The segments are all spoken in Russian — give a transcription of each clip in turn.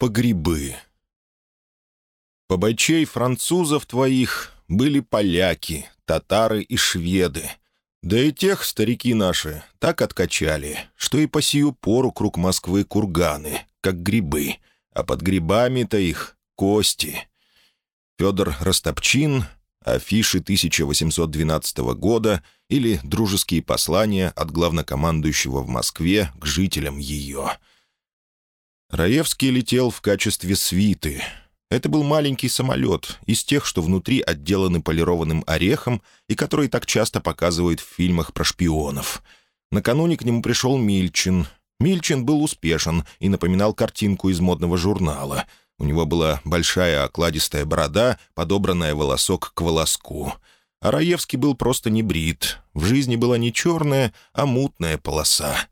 по грибы. Побочей французов твоих были поляки, татары и шведы. Да и тех старики наши так откачали, что и по сию пору круг Москвы курганы, как грибы, а под грибами-то их кости. Федор Растопчин, афиши 1812 года или дружеские послания от главнокомандующего в Москве к жителям ее. Раевский летел в качестве свиты — это был маленький самолет, из тех, что внутри отделаны полированным орехом и которые так часто показывают в фильмах про шпионов. Накануне к нему пришел Мильчин. Мильчин был успешен и напоминал картинку из модного журнала. У него была большая окладистая борода, подобранная волосок к волоску. А Раевский был просто не брит. В жизни была не черная, а мутная полоса.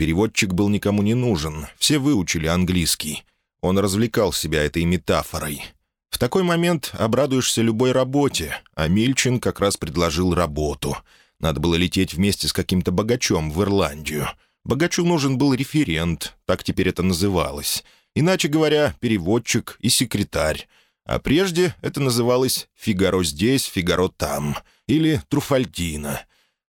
Переводчик был никому не нужен, все выучили английский. Он развлекал себя этой метафорой. В такой момент обрадуешься любой работе, а Мильчин как раз предложил работу. Надо было лететь вместе с каким-то богачом в Ирландию. Богачу нужен был референт, так теперь это называлось. Иначе говоря, переводчик и секретарь. А прежде это называлось «Фигаро здесь, Фигаро там» или «Труфальдина».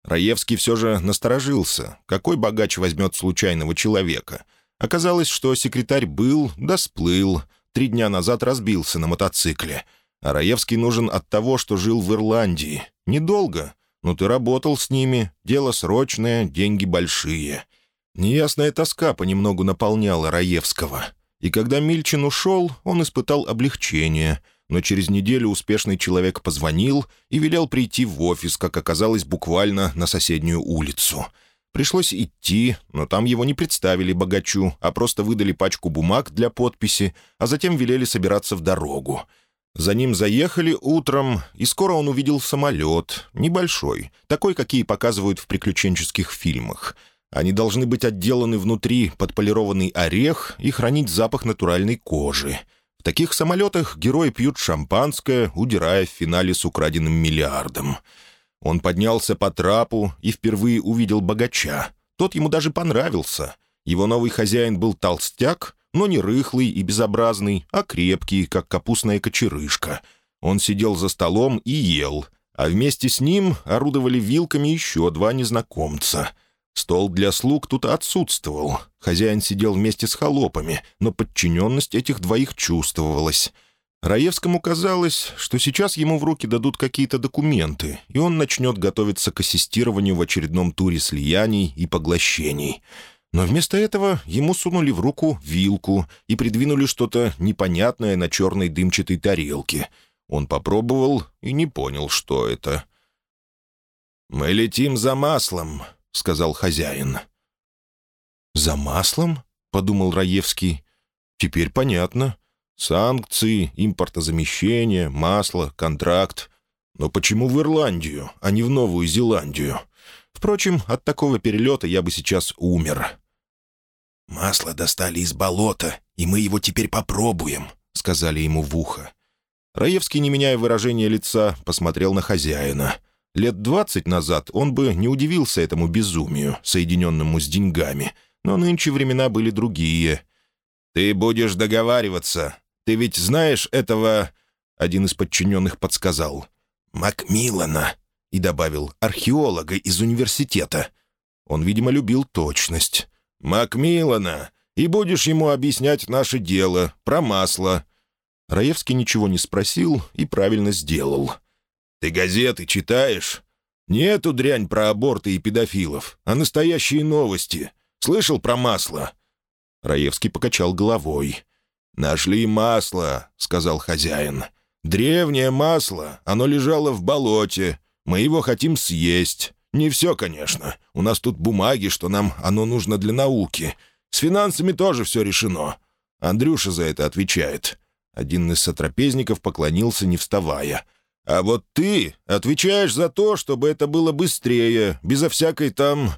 Раевский все же насторожился. Какой богач возьмет случайного человека — Оказалось, что секретарь был, да сплыл. Три дня назад разбился на мотоцикле. А Раевский нужен от того, что жил в Ирландии. Недолго, но ты работал с ними, дело срочное, деньги большие. Неясная тоска понемногу наполняла Раевского. И когда Мильчин ушел, он испытал облегчение, но через неделю успешный человек позвонил и велел прийти в офис, как оказалось, буквально на соседнюю улицу — Пришлось идти, но там его не представили богачу, а просто выдали пачку бумаг для подписи, а затем велели собираться в дорогу. За ним заехали утром, и скоро он увидел самолет, небольшой, такой, какие показывают в приключенческих фильмах. Они должны быть отделаны внутри под полированный орех и хранить запах натуральной кожи. В таких самолетах герои пьют шампанское, удирая в финале с украденным миллиардом. Он поднялся по трапу и впервые увидел богача. Тот ему даже понравился. Его новый хозяин был толстяк, но не рыхлый и безобразный, а крепкий, как капустная кочерышка. Он сидел за столом и ел, а вместе с ним орудовали вилками еще два незнакомца. Стол для слуг тут отсутствовал. Хозяин сидел вместе с холопами, но подчиненность этих двоих чувствовалась — Раевскому казалось, что сейчас ему в руки дадут какие-то документы, и он начнет готовиться к ассистированию в очередном туре слияний и поглощений. Но вместо этого ему сунули в руку вилку и придвинули что-то непонятное на черной дымчатой тарелке. Он попробовал и не понял, что это. «Мы летим за маслом», — сказал хозяин. «За маслом?» — подумал Раевский. «Теперь понятно. Санкции, импортозамещение, масло, контракт. Но почему в Ирландию, а не в Новую Зеландию? Впрочем, от такого перелета я бы сейчас умер. «Масло достали из болота, и мы его теперь попробуем», — сказали ему в ухо. Раевский, не меняя выражения лица, посмотрел на хозяина. Лет двадцать назад он бы не удивился этому безумию, соединенному с деньгами, но нынче времена были другие. «Ты будешь договариваться», ты ведь знаешь этого...» Один из подчиненных подсказал. «Макмиллана», и добавил «археолога из университета». Он, видимо, любил точность. «Макмиллана, и будешь ему объяснять наше дело, про масло». Раевский ничего не спросил и правильно сделал. «Ты газеты читаешь? Не эту дрянь про аборты и педофилов, а настоящие новости. Слышал про масло?» Раевский покачал головой. «Нашли масло», — сказал хозяин. «Древнее масло. Оно лежало в болоте. Мы его хотим съесть. Не все, конечно. У нас тут бумаги, что нам оно нужно для науки. С финансами тоже все решено. Андрюша за это отвечает». Один из сотрапезников поклонился, не вставая. «А вот ты отвечаешь за то, чтобы это было быстрее, безо всякой там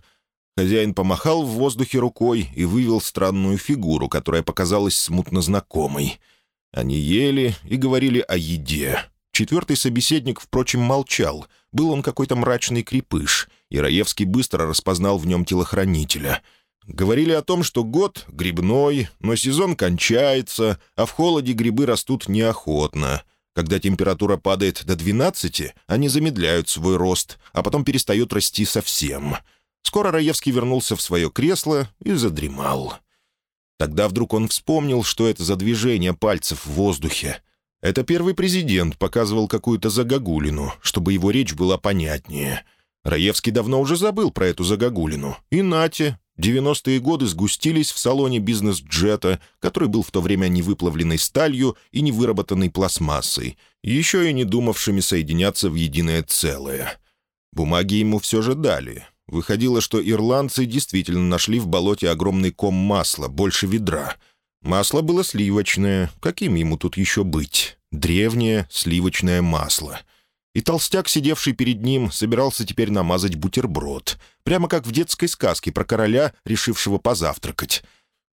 Хозяин помахал в воздухе рукой и вывел странную фигуру, которая показалась смутно знакомой. Они ели и говорили о еде. Четвертый собеседник, впрочем, молчал. Был он какой-то мрачный крепыш, и Раевский быстро распознал в нем телохранителя. Говорили о том, что год грибной, но сезон кончается, а в холоде грибы растут неохотно. Когда температура падает до 12, они замедляют свой рост, а потом перестают расти совсем. Скоро Раевский вернулся в свое кресло и задремал. Тогда вдруг он вспомнил, что это за движение пальцев в воздухе. Это первый президент показывал какую-то загогулину, чтобы его речь была понятнее. Раевский давно уже забыл про эту загогулину. И нате, 90-е годы сгустились в салоне бизнес-джета, который был в то время не выплавленной сталью и не выработанной пластмассой, еще и не думавшими соединяться в единое целое. Бумаги ему все же дали. Выходило, что ирландцы действительно нашли в болоте огромный ком масла, больше ведра — Масло было сливочное. Каким ему тут еще быть? Древнее сливочное масло. И толстяк, сидевший перед ним, собирался теперь намазать бутерброд. Прямо как в детской сказке про короля, решившего позавтракать.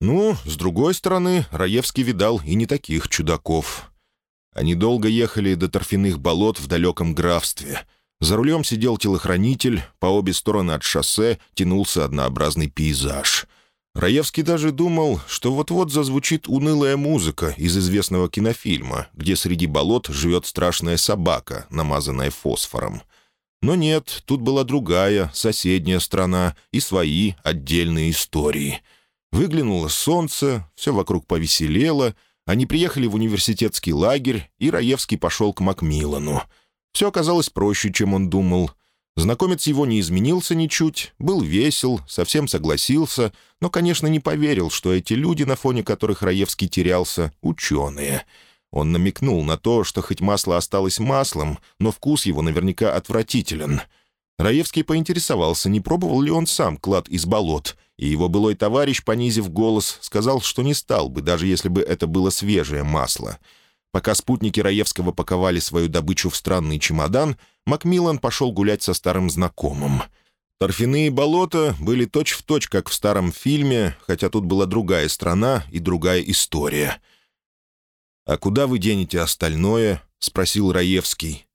Ну, с другой стороны, Раевский видал и не таких чудаков. Они долго ехали до торфяных болот в далеком графстве. За рулем сидел телохранитель, по обе стороны от шоссе тянулся однообразный пейзаж — Раевский даже думал, что вот-вот зазвучит унылая музыка из известного кинофильма, где среди болот живет страшная собака, намазанная фосфором. Но нет, тут была другая, соседняя страна и свои отдельные истории. Выглянуло солнце, все вокруг повеселело, они приехали в университетский лагерь, и Раевский пошел к Макмиллану. Все оказалось проще, чем он думал. Знакомец его не изменился ничуть, был весел, совсем согласился, но, конечно, не поверил, что эти люди, на фоне которых Раевский терялся, ученые. Он намекнул на то, что хоть масло осталось маслом, но вкус его наверняка отвратителен. Раевский поинтересовался, не пробовал ли он сам клад из болот, и его былой товарищ, понизив голос, сказал, что не стал бы, даже если бы это было свежее масло — Пока спутники Раевского паковали свою добычу в странный чемодан, Макмиллан пошел гулять со старым знакомым. Торфяные болота были точь-в-точь, точь, как в старом фильме, хотя тут была другая страна и другая история. «А куда вы денете остальное?» — спросил Раевский.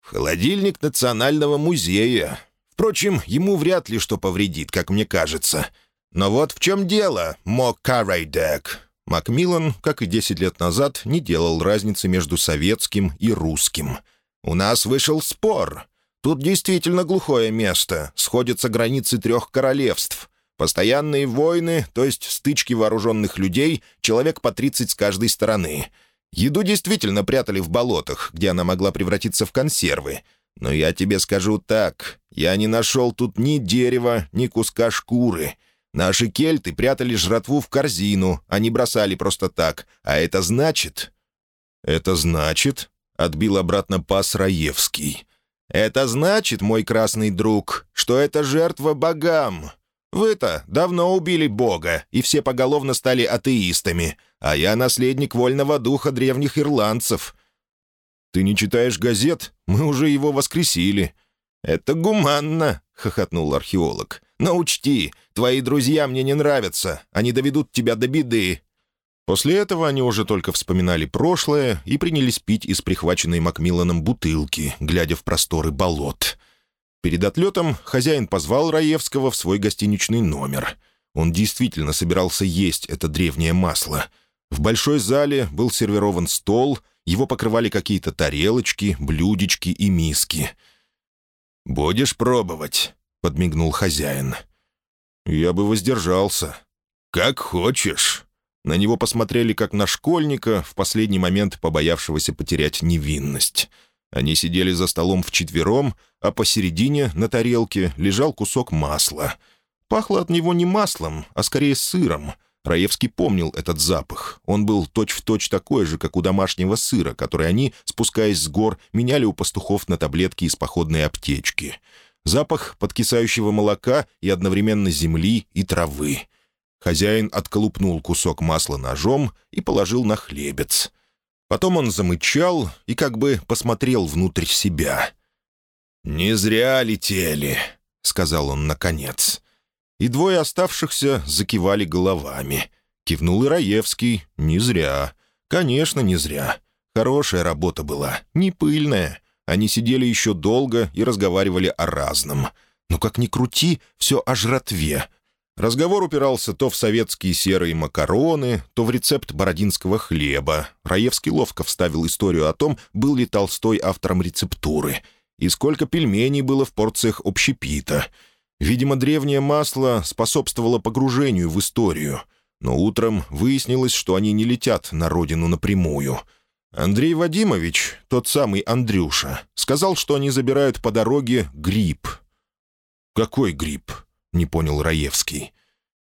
«В холодильник Национального музея. Впрочем, ему вряд ли что повредит, как мне кажется. Но вот в чем дело, Мок Карайдек. Макмиллан, как и 10 лет назад, не делал разницы между советским и русским. «У нас вышел спор. Тут действительно глухое место, сходятся границы трех королевств. Постоянные войны, то есть стычки вооруженных людей, человек по 30 с каждой стороны. Еду действительно прятали в болотах, где она могла превратиться в консервы. Но я тебе скажу так, я не нашел тут ни дерева, ни куска шкуры». Наши кельты прятали жратву в корзину, а не бросали просто так. А это значит...» «Это значит...» — отбил обратно пас Раевский. «Это значит, мой красный друг, что это жертва богам. Вы-то давно убили бога, и все поголовно стали атеистами, а я наследник вольного духа древних ирландцев». «Ты не читаешь газет? Мы уже его воскресили». «Это гуманно», — хохотнул археолог. «Но учти, твои друзья мне не нравятся. Они доведут тебя до беды». После этого они уже только вспоминали прошлое и принялись пить из прихваченной Макмилланом бутылки, глядя в просторы болот. Перед отлетом хозяин позвал Раевского в свой гостиничный номер. Он действительно собирался есть это древнее масло. В большой зале был сервирован стол, его покрывали какие-то тарелочки, блюдечки и миски. «Будешь пробовать?» — подмигнул хозяин. «Я бы воздержался». «Как хочешь». На него посмотрели как на школьника, в последний момент побоявшегося потерять невинность. Они сидели за столом вчетвером, а посередине, на тарелке, лежал кусок масла. Пахло от него не маслом, а скорее сыром. Раевский помнил этот запах. Он был точь-в-точь точь такой же, как у домашнего сыра, который они, спускаясь с гор, меняли у пастухов на таблетки из походной аптечки — запах подкисающего молока и одновременно земли и травы. Хозяин отколупнул кусок масла ножом и положил на хлебец. Потом он замычал и как бы посмотрел внутрь себя. «Не зря летели», — сказал он наконец. И двое оставшихся закивали головами. Кивнул и Раевский. «Не зря. Конечно, не зря. Хорошая работа была, не пыльная. Они сидели еще долго и разговаривали о разном. Но как ни крути, все о жратве. Разговор упирался то в советские серые макароны, то в рецепт бородинского хлеба. Раевский ловко вставил историю о том, был ли Толстой автором рецептуры, и сколько пельменей было в порциях общепита. Видимо, древнее масло способствовало погружению в историю. Но утром выяснилось, что они не летят на родину напрямую. Андрей Вадимович, тот самый Андрюша, сказал, что они забирают по дороге гриб. «Какой гриб?» — не понял Раевский.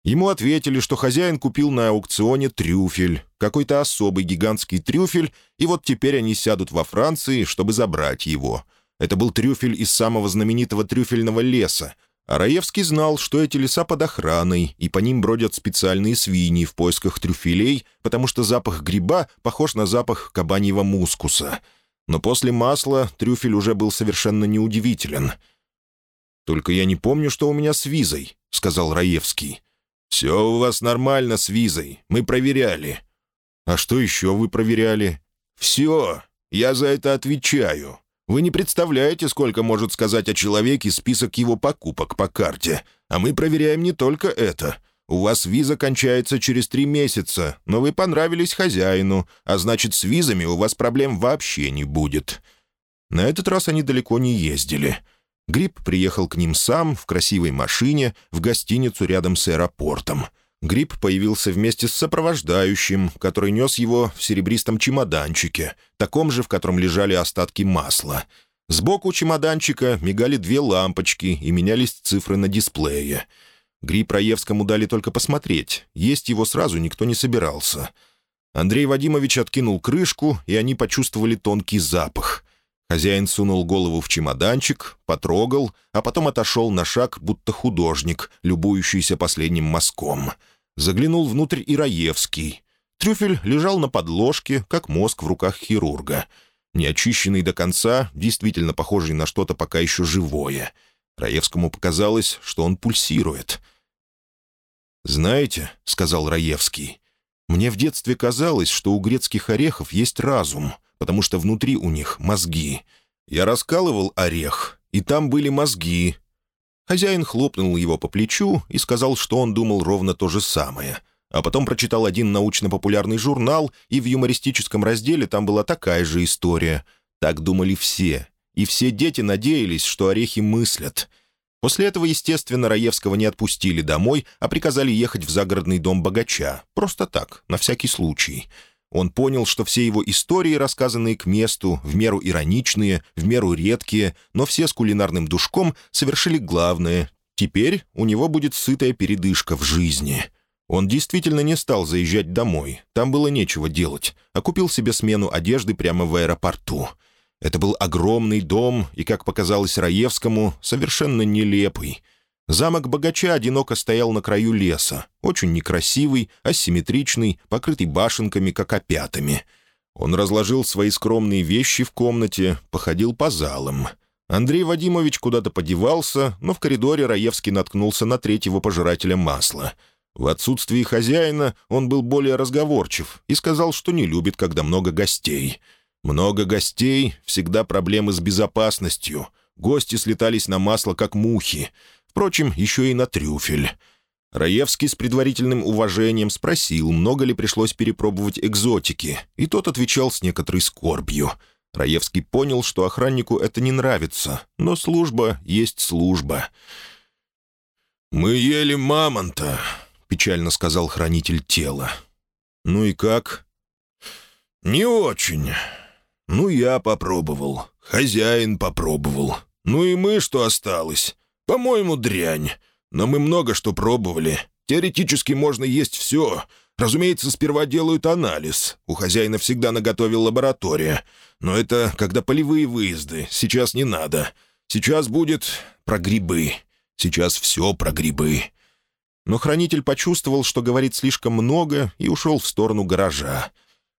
Ему ответили, что хозяин купил на аукционе трюфель, какой-то особый гигантский трюфель, и вот теперь они сядут во Франции, чтобы забрать его. Это был трюфель из самого знаменитого трюфельного леса, Раевский знал, что эти леса под охраной, и по ним бродят специальные свиньи в поисках трюфелей, потому что запах гриба похож на запах кабаньего мускуса. Но после масла трюфель уже был совершенно неудивителен — «Только я не помню, что у меня с визой», — сказал Раевский. «Все у вас нормально с визой. Мы проверяли». «А что еще вы проверяли?» «Все. Я за это отвечаю. Вы не представляете, сколько может сказать о человеке список его покупок по карте. А мы проверяем не только это. У вас виза кончается через три месяца, но вы понравились хозяину, а значит, с визами у вас проблем вообще не будет». На этот раз они далеко не ездили. Гриб приехал к ним сам, в красивой машине, в гостиницу рядом с аэропортом. Гриб появился вместе с сопровождающим, который нес его в серебристом чемоданчике, таком же, в котором лежали остатки масла. Сбоку чемоданчика мигали две лампочки и менялись цифры на дисплее. Гриб Раевскому дали только посмотреть, есть его сразу никто не собирался. Андрей Вадимович откинул крышку, и они почувствовали тонкий запах — Хозяин сунул голову в чемоданчик, потрогал, а потом отошел на шаг, будто художник, любующийся последним мазком. Заглянул внутрь Ираевский. Трюфель лежал на подложке, как мозг в руках хирурга. Неочищенный до конца, действительно похожий на что-то пока еще живое. Раевскому показалось, что он пульсирует. «Знаете», — сказал Раевский, — «мне в детстве казалось, что у грецких орехов есть разум» потому что внутри у них мозги. Я раскалывал орех, и там были мозги. Хозяин хлопнул его по плечу и сказал, что он думал ровно то же самое. А потом прочитал один научно-популярный журнал, и в юмористическом разделе там была такая же история. Так думали все. И все дети надеялись, что орехи мыслят. После этого, естественно, Раевского не отпустили домой, а приказали ехать в загородный дом богача. Просто так, на всякий случай. Он понял, что все его истории, рассказанные к месту, в меру ироничные, в меру редкие, но все с кулинарным душком, совершили главное. Теперь у него будет сытая передышка в жизни. Он действительно не стал заезжать домой, там было нечего делать, а купил себе смену одежды прямо в аэропорту. Это был огромный дом и, как показалось Раевскому, совершенно нелепый — Замок богача одиноко стоял на краю леса, очень некрасивый, асимметричный, покрытый башенками, как опятами. Он разложил свои скромные вещи в комнате, походил по залам. Андрей Вадимович куда-то подевался, но в коридоре Раевский наткнулся на третьего пожирателя масла. В отсутствии хозяина он был более разговорчив и сказал, что не любит, когда много гостей. Много гостей — всегда проблемы с безопасностью. Гости слетались на масло, как мухи. Впрочем, еще и на трюфель. Раевский с предварительным уважением спросил, много ли пришлось перепробовать экзотики, и тот отвечал с некоторой скорбью. Раевский понял, что охраннику это не нравится, но служба есть служба. «Мы ели мамонта», — печально сказал хранитель тела. «Ну и как?» «Не очень. Ну, я попробовал. Хозяин попробовал. Ну и мы, что осталось. «По-моему, дрянь. Но мы много что пробовали. Теоретически можно есть все. Разумеется, сперва делают анализ. У хозяина всегда наготове лаборатория. Но это когда полевые выезды. Сейчас не надо. Сейчас будет про грибы. Сейчас все про грибы». Но хранитель почувствовал, что говорит слишком много, и ушел в сторону гаража.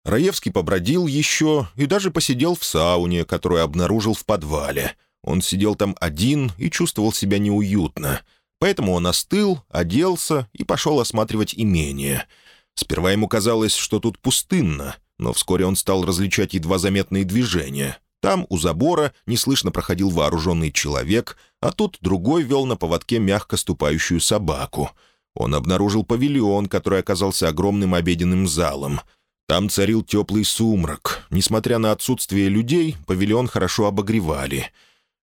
Раевский побродил еще и даже посидел в сауне, которую обнаружил в подвале. Он сидел там один и чувствовал себя неуютно. Поэтому он остыл, оделся и пошел осматривать имение. Сперва ему казалось, что тут пустынно, но вскоре он стал различать едва заметные движения. Там, у забора, неслышно проходил вооруженный человек, а тут другой вел на поводке мягко ступающую собаку. Он обнаружил павильон, который оказался огромным обеденным залом. Там царил теплый сумрак. Несмотря на отсутствие людей, павильон хорошо обогревали.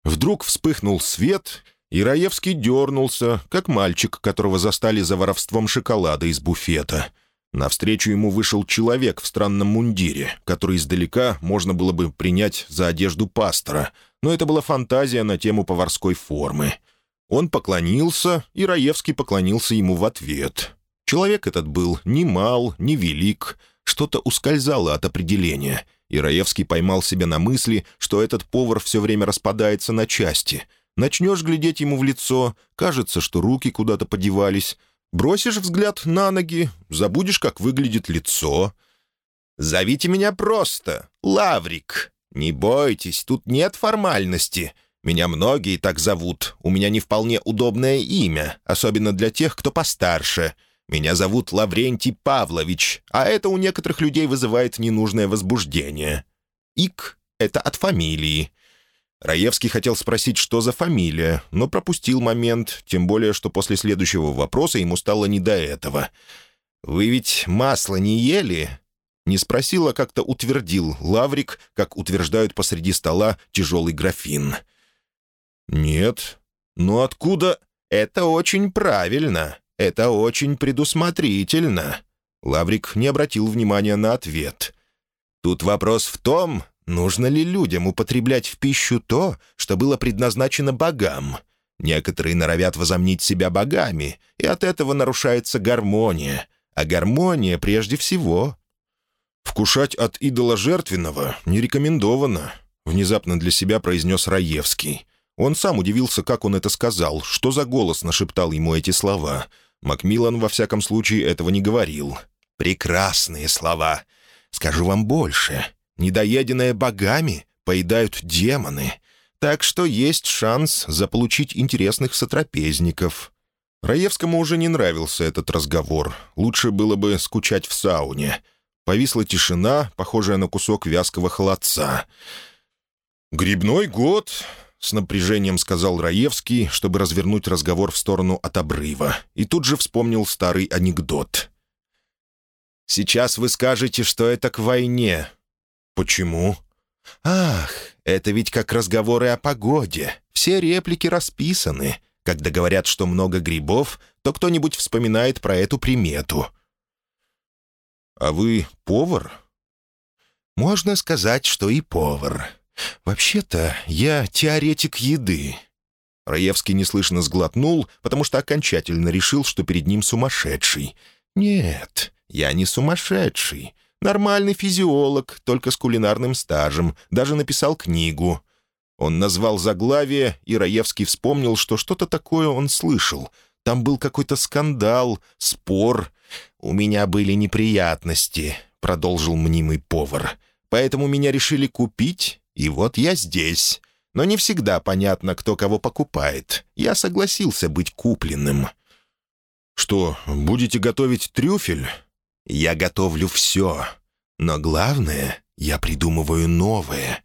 Вдруг вспыхнул свет, и Раевский дернулся, как мальчик, которого застали за воровством шоколада из буфета. Навстречу ему вышел человек в странном мундире, который издалека можно было бы принять за одежду пастора, но это была фантазия на тему поварской формы. Он поклонился, и Раевский поклонился ему в ответ. Человек этот был ни мал, ни велик, что-то ускользало от определения, и Раевский поймал себя на мысли, что этот повар все время распадается на части. Начнешь глядеть ему в лицо, кажется, что руки куда-то подевались, Бросишь взгляд на ноги, забудешь, как выглядит лицо. «Зовите меня просто, Лаврик. Не бойтесь, тут нет формальности. Меня многие так зовут. У меня не вполне удобное имя, особенно для тех, кто постарше. Меня зовут Лаврентий Павлович, а это у некоторых людей вызывает ненужное возбуждение. Ик — это от фамилии. Раевский хотел спросить, что за фамилия, но пропустил момент, тем более, что после следующего вопроса ему стало не до этого. «Вы ведь масло не ели?» Не спросил, а как-то утвердил Лаврик, как утверждают посреди стола тяжелый графин. «Нет. Но откуда?» «Это очень правильно. Это очень предусмотрительно». Лаврик не обратил внимания на ответ. «Тут вопрос в том, Нужно ли людям употреблять в пищу то, что было предназначено богам? Некоторые норовят возомнить себя богами, и от этого нарушается гармония. А гармония прежде всего. «Вкушать от идола жертвенного не рекомендовано», — внезапно для себя произнес Раевский. Он сам удивился, как он это сказал, что за голос нашептал ему эти слова. Макмиллан, во всяком случае, этого не говорил. «Прекрасные слова. Скажу вам больше недоеденное богами поедают демоны, так что есть шанс заполучить интересных сотрапезников». Раевскому уже не нравился этот разговор. Лучше было бы скучать в сауне. Повисла тишина, похожая на кусок вязкого холодца. «Грибной год», — с напряжением сказал Раевский, чтобы развернуть разговор в сторону от обрыва, и тут же вспомнил старый анекдот. «Сейчас вы скажете, что это к войне, «Почему?» «Ах, это ведь как разговоры о погоде. Все реплики расписаны. Когда говорят, что много грибов, то кто-нибудь вспоминает про эту примету». «А вы повар?» «Можно сказать, что и повар. Вообще-то я теоретик еды». Раевский неслышно сглотнул, потому что окончательно решил, что перед ним сумасшедший. «Нет, я не сумасшедший. Нормальный физиолог, только с кулинарным стажем, даже написал книгу. Он назвал заглавие, и Раевский вспомнил, что что-то такое он слышал. Там был какой-то скандал, спор. «У меня были неприятности», — продолжил мнимый повар. «Поэтому меня решили купить, и вот я здесь. Но не всегда понятно, кто кого покупает. Я согласился быть купленным». «Что, будете готовить трюфель?» Я готовлю все. Но главное, я придумываю новое.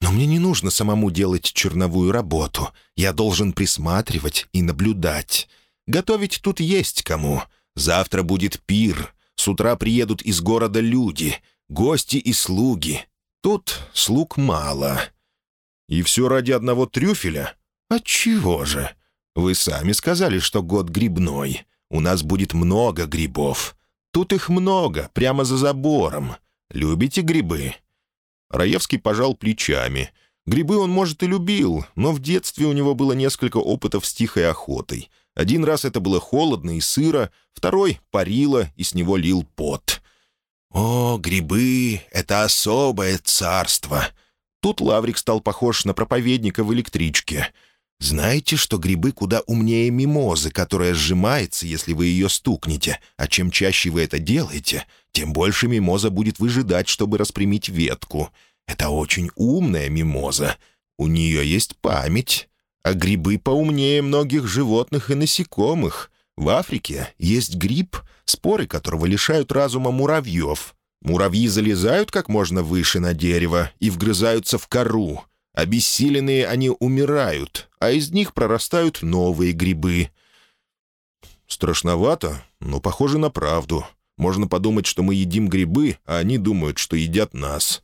Но мне не нужно самому делать черновую работу. Я должен присматривать и наблюдать. Готовить тут есть кому. Завтра будет пир. С утра приедут из города люди, гости и слуги. Тут слуг мало. И все ради одного трюфеля? Отчего же? Вы сами сказали, что год грибной. У нас будет много грибов. Тут их много, прямо за забором. Любите грибы?» Раевский пожал плечами. Грибы он, может, и любил, но в детстве у него было несколько опытов с тихой охотой. Один раз это было холодно и сыро, второй — парило, и с него лил пот. «О, грибы — это особое царство!» Тут Лаврик стал похож на проповедника в электричке — знаете, что грибы куда умнее мимозы, которая сжимается, если вы ее стукнете, а чем чаще вы это делаете, тем больше мимоза будет выжидать, чтобы распрямить ветку. Это очень умная мимоза. У нее есть память. А грибы поумнее многих животных и насекомых. В Африке есть гриб, споры которого лишают разума муравьев. Муравьи залезают как можно выше на дерево и вгрызаются в кору — Обессиленные они умирают, а из них прорастают новые грибы. страшновато, но похоже на правду. Можно подумать, что мы едим грибы, а они думают, что едят нас.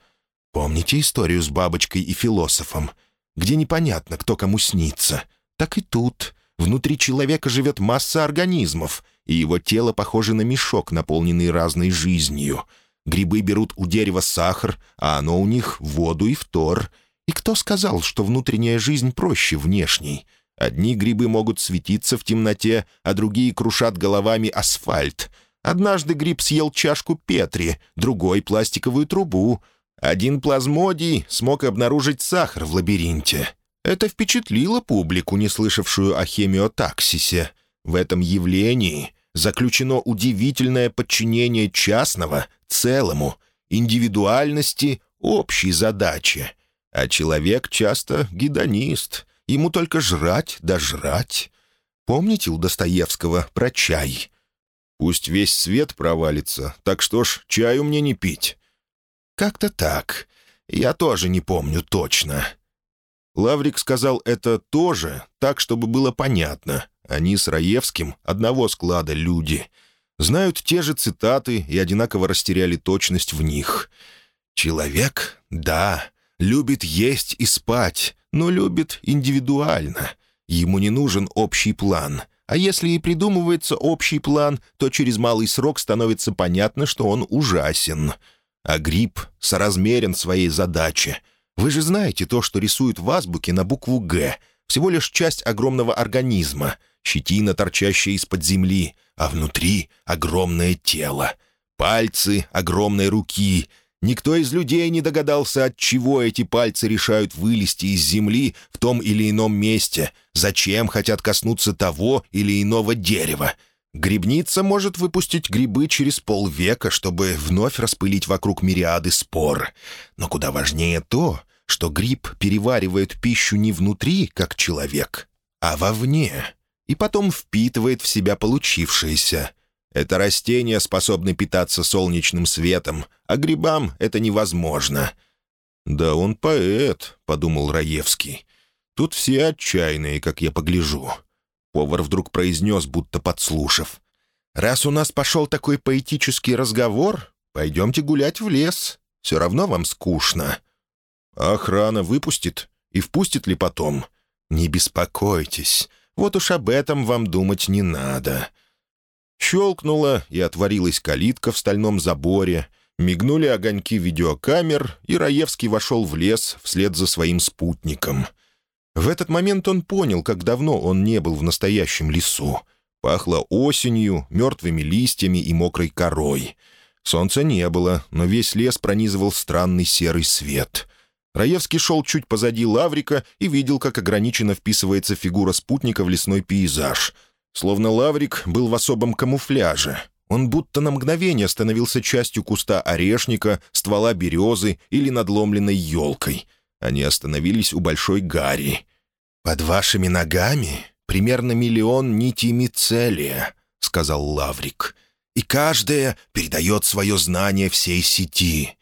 Помните историю с бабочкой и философом, где непонятно, кто кому снится? Так и тут. Внутри человека живет масса организмов, и его тело похоже на мешок, наполненный разной жизнью. Грибы берут у дерева сахар, а оно у них — воду и фтор. И кто сказал, что внутренняя жизнь проще внешней? Одни грибы могут светиться в темноте, а другие крушат головами асфальт. Однажды гриб съел чашку Петри, другой — пластиковую трубу. Один плазмодий смог обнаружить сахар в лабиринте. Это впечатлило публику, не слышавшую о хемиотаксисе. В этом явлении заключено удивительное подчинение частного целому, индивидуальности общей задаче. А человек часто гедонист, ему только жрать да жрать. Помните у Достоевского про чай? Пусть весь свет провалится, так что ж, чаю мне не пить. Как-то так. Я тоже не помню точно. Лаврик сказал это тоже, так, чтобы было понятно. Они с Раевским одного склада люди. Знают те же цитаты и одинаково растеряли точность в них. «Человек, да, любит есть и спать, но любит индивидуально. Ему не нужен общий план. А если и придумывается общий план, то через малый срок становится понятно, что он ужасен. А гриб соразмерен своей задаче — вы же знаете то, что рисуют в азбуке на букву «Г». Всего лишь часть огромного организма, щетина, торчащая из-под земли, а внутри — огромное тело. Пальцы огромной руки. Никто из людей не догадался, от чего эти пальцы решают вылезти из земли в том или ином месте, зачем хотят коснуться того или иного дерева — Грибница может выпустить грибы через полвека, чтобы вновь распылить вокруг мириады спор. Но куда важнее то, что гриб переваривает пищу не внутри, как человек, а вовне, и потом впитывает в себя получившееся. Это растение способны питаться солнечным светом, а грибам это невозможно. «Да он поэт», — подумал Раевский. «Тут все отчаянные, как я погляжу». Повар вдруг произнес, будто подслушав. «Раз у нас пошел такой поэтический разговор, пойдемте гулять в лес. Все равно вам скучно». «А охрана выпустит? И впустит ли потом?» «Не беспокойтесь. Вот уж об этом вам думать не надо». Щелкнула и отворилась калитка в стальном заборе, мигнули огоньки видеокамер, и Раевский вошел в лес вслед за своим спутником — в этот момент он понял, как давно он не был в настоящем лесу. Пахло осенью, мертвыми листьями и мокрой корой. Солнца не было, но весь лес пронизывал странный серый свет. Раевский шел чуть позади Лаврика и видел, как ограниченно вписывается фигура спутника в лесной пейзаж. Словно Лаврик был в особом камуфляже. Он будто на мгновение становился частью куста орешника, ствола березы или надломленной елкой — они остановились у Большой Гарри. «Под вашими ногами примерно миллион нитей мицелия», — сказал Лаврик. «И каждая передает свое знание всей сети.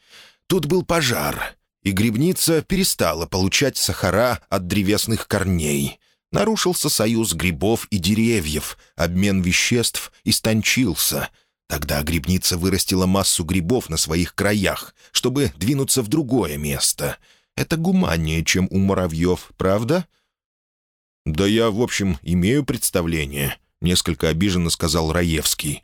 Тут был пожар, и грибница перестала получать сахара от древесных корней. Нарушился союз грибов и деревьев, обмен веществ истончился». Тогда грибница вырастила массу грибов на своих краях, чтобы двинуться в другое место — это гуманнее, чем у муравьев, правда?» «Да я, в общем, имею представление», — несколько обиженно сказал Раевский.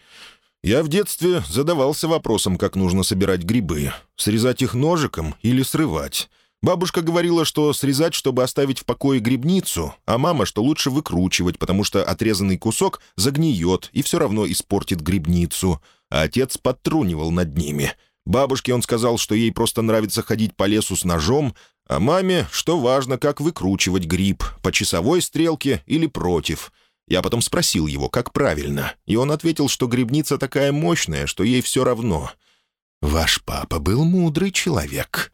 «Я в детстве задавался вопросом, как нужно собирать грибы. Срезать их ножиком или срывать. Бабушка говорила, что срезать, чтобы оставить в покое грибницу, а мама, что лучше выкручивать, потому что отрезанный кусок загниет и все равно испортит грибницу. А отец подтрунивал над ними. Бабушке он сказал, что ей просто нравится ходить по лесу с ножом, а маме, что важно, как выкручивать гриб, по часовой стрелке или против. Я потом спросил его, как правильно, и он ответил, что грибница такая мощная, что ей все равно. «Ваш папа был мудрый человек».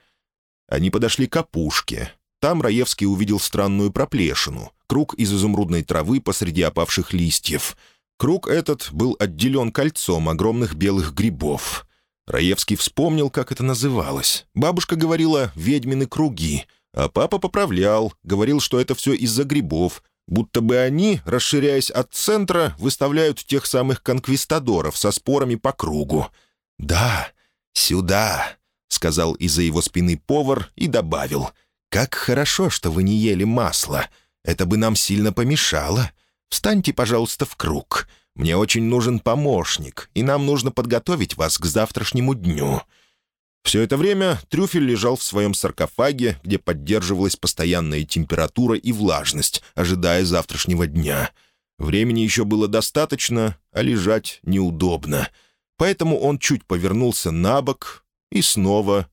Они подошли к опушке. Там Раевский увидел странную проплешину, круг из изумрудной травы посреди опавших листьев. Круг этот был отделен кольцом огромных белых грибов — Раевский вспомнил, как это называлось. Бабушка говорила «ведьмины круги», а папа поправлял, говорил, что это все из-за грибов. Будто бы они, расширяясь от центра, выставляют тех самых конквистадоров со спорами по кругу. «Да, сюда», — сказал из-за его спины повар и добавил. «Как хорошо, что вы не ели масло. Это бы нам сильно помешало. Встаньте, пожалуйста, в круг. Мне очень нужен помощник, и нам нужно подготовить вас к завтрашнему дню». Все это время трюфель лежал в своем саркофаге, где поддерживалась постоянная температура и влажность, ожидая завтрашнего дня. Времени еще было достаточно, а лежать неудобно. Поэтому он чуть повернулся на бок и снова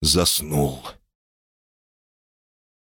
заснул.